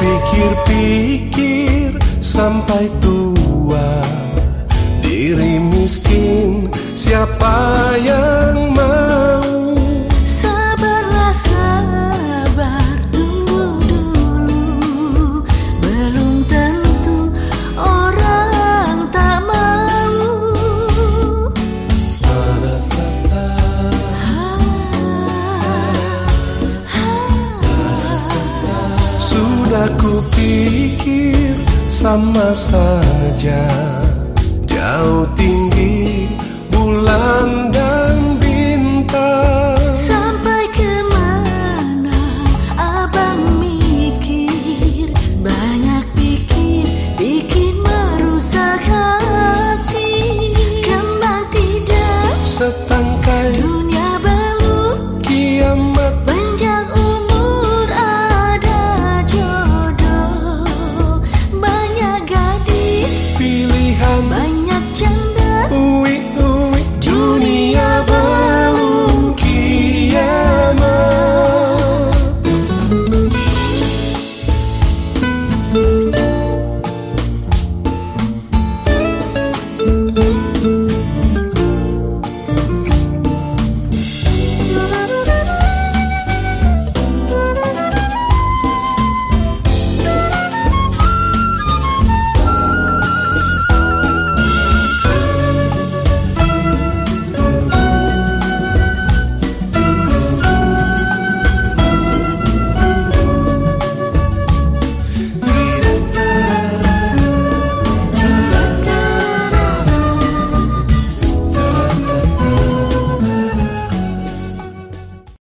pikir-pikir sampai tua. Diri miskin siapa yang mau Sudah kupikir sama saja Jauh tinggi bulan dan bintang. Sampai ke mana abang mikir? Banyak pikir bikin merusak hati. Kembang tidak Setahun